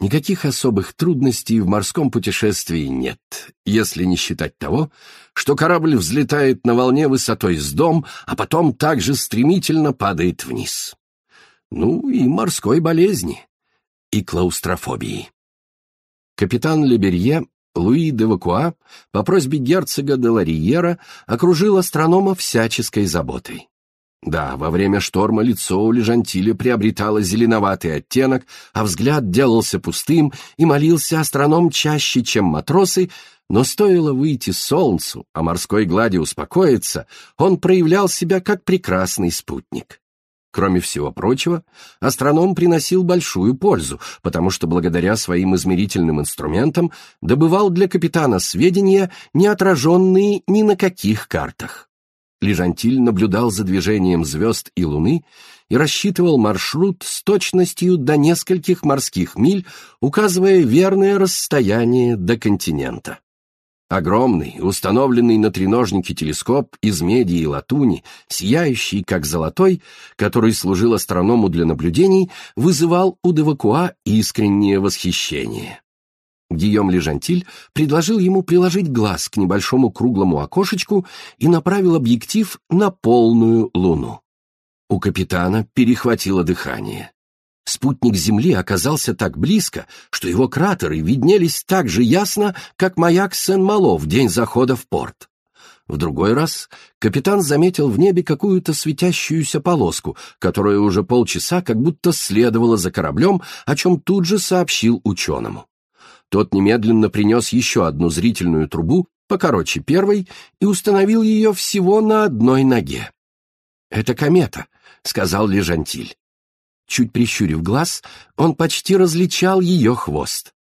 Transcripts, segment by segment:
Никаких особых трудностей в морском путешествии нет, если не считать того, что корабль взлетает на волне высотой с дом, а потом также стремительно падает вниз. Ну и морской болезни, и клаустрофобии. Капитан Леберье Луи де Вакуа по просьбе герцога де Лариера окружил астронома всяческой заботой. Да, во время шторма лицо у Лежантиля приобретало зеленоватый оттенок, а взгляд делался пустым, и молился астроном чаще, чем матросы, но стоило выйти солнцу, а морской глади успокоиться, он проявлял себя как прекрасный спутник. Кроме всего прочего, астроном приносил большую пользу, потому что благодаря своим измерительным инструментам добывал для капитана сведения, не отраженные ни на каких картах. Лежантиль наблюдал за движением звезд и луны и рассчитывал маршрут с точностью до нескольких морских миль, указывая верное расстояние до континента. Огромный, установленный на треножнике телескоп из меди и латуни, сияющий как золотой, который служил астроному для наблюдений, вызывал у Девакуа искреннее восхищение. Гийом Лежантиль предложил ему приложить глаз к небольшому круглому окошечку и направил объектив на полную луну. У капитана перехватило дыхание. Спутник Земли оказался так близко, что его кратеры виднелись так же ясно, как маяк Сен-Мало в день захода в порт. В другой раз капитан заметил в небе какую-то светящуюся полоску, которая уже полчаса как будто следовала за кораблем, о чем тут же сообщил ученому. Тот немедленно принес еще одну зрительную трубу, покороче первой, и установил ее всего на одной ноге. «Это комета», — сказал Лежантиль. Чуть прищурив глаз, он почти различал ее хвост.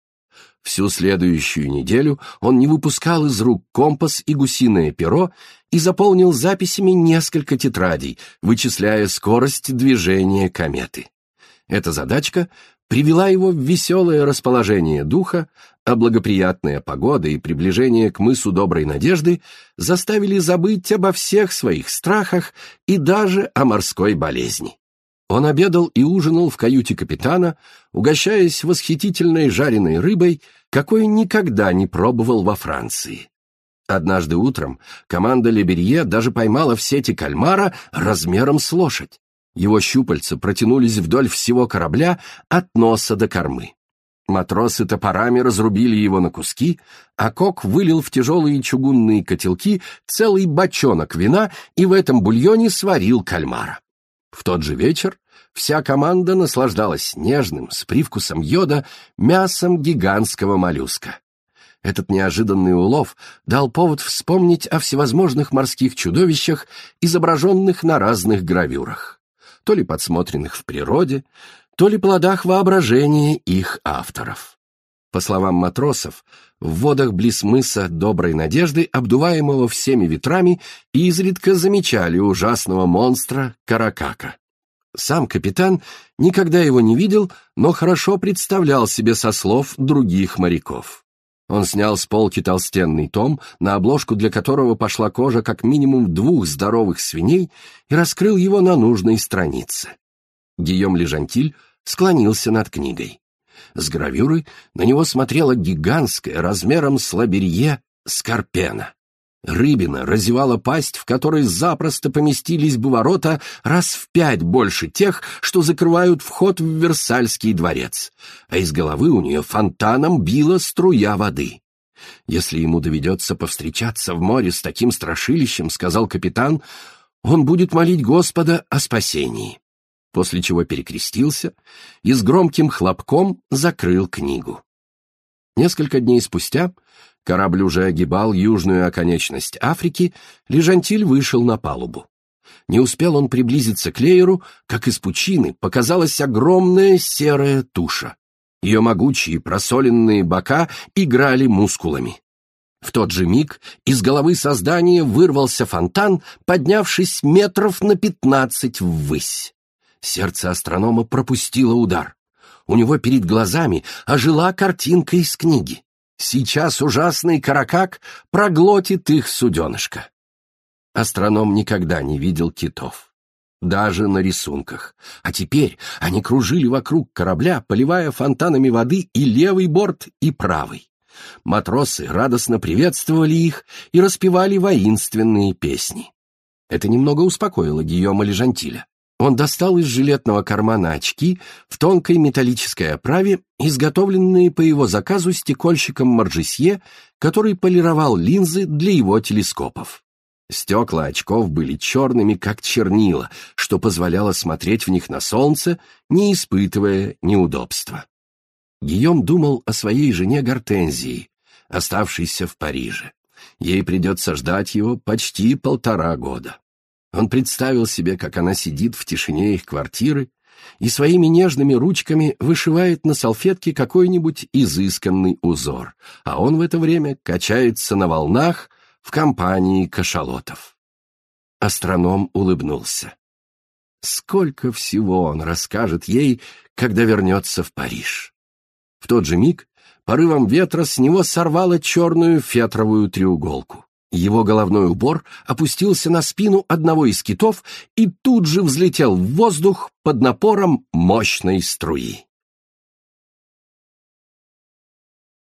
Всю следующую неделю он не выпускал из рук компас и гусиное перо и заполнил записями несколько тетрадей, вычисляя скорость движения кометы. Эта задачка привела его в веселое расположение духа, а благоприятная погода и приближение к мысу Доброй Надежды заставили забыть обо всех своих страхах и даже о морской болезни. Он обедал и ужинал в каюте капитана, угощаясь восхитительной жареной рыбой, какой никогда не пробовал во Франции. Однажды утром команда Леберье даже поймала в сети кальмара размером с лошадь. Его щупальца протянулись вдоль всего корабля от носа до кормы. Матросы топорами разрубили его на куски, а Кок вылил в тяжелые чугунные котелки целый бочонок вина и в этом бульоне сварил кальмара. В тот же вечер вся команда наслаждалась нежным, с привкусом йода, мясом гигантского моллюска. Этот неожиданный улов дал повод вспомнить о всевозможных морских чудовищах, изображенных на разных гравюрах то ли подсмотренных в природе, то ли плодах воображения их авторов. По словам матросов, в водах близ мыса Доброй Надежды, обдуваемого всеми ветрами, изредка замечали ужасного монстра Каракака. Сам капитан никогда его не видел, но хорошо представлял себе со слов других моряков. Он снял с полки толстенный том, на обложку для которого пошла кожа как минимум двух здоровых свиней, и раскрыл его на нужной странице. Гийом Лежантиль склонился над книгой. С гравюры на него смотрела гигантская, размером с лаберье, скорпена. Рыбина разевала пасть, в которой запросто поместились бы ворота раз в пять больше тех, что закрывают вход в Версальский дворец, а из головы у нее фонтаном била струя воды. «Если ему доведется повстречаться в море с таким страшилищем, — сказал капитан, — он будет молить Господа о спасении» после чего перекрестился и с громким хлопком закрыл книгу. Несколько дней спустя Корабль уже огибал южную оконечность Африки, Лежантиль вышел на палубу. Не успел он приблизиться к Лейеру, как из пучины показалась огромная серая туша. Ее могучие просоленные бока играли мускулами. В тот же миг из головы создания вырвался фонтан, поднявшись метров на пятнадцать ввысь. Сердце астронома пропустило удар. У него перед глазами ожила картинка из книги. Сейчас ужасный каракак проглотит их суденышко. Астроном никогда не видел китов. даже на рисунках. А теперь они кружили вокруг корабля, поливая фонтанами воды и левый борт, и правый. Матросы радостно приветствовали их и распевали воинственные песни. Это немного успокоило Гийома Лежантиля. Он достал из жилетного кармана очки в тонкой металлической оправе, изготовленные по его заказу стекольщиком Маржесье, который полировал линзы для его телескопов. Стекла очков были черными, как чернила, что позволяло смотреть в них на солнце, не испытывая неудобства. Гийом думал о своей жене Гортензии, оставшейся в Париже. Ей придется ждать его почти полтора года. Он представил себе, как она сидит в тишине их квартиры и своими нежными ручками вышивает на салфетке какой-нибудь изысканный узор, а он в это время качается на волнах в компании кашалотов. Астроном улыбнулся. Сколько всего он расскажет ей, когда вернется в Париж. В тот же миг порывом ветра с него сорвало черную фетровую треуголку. Его головной убор опустился на спину одного из китов и тут же взлетел в воздух под напором мощной струи.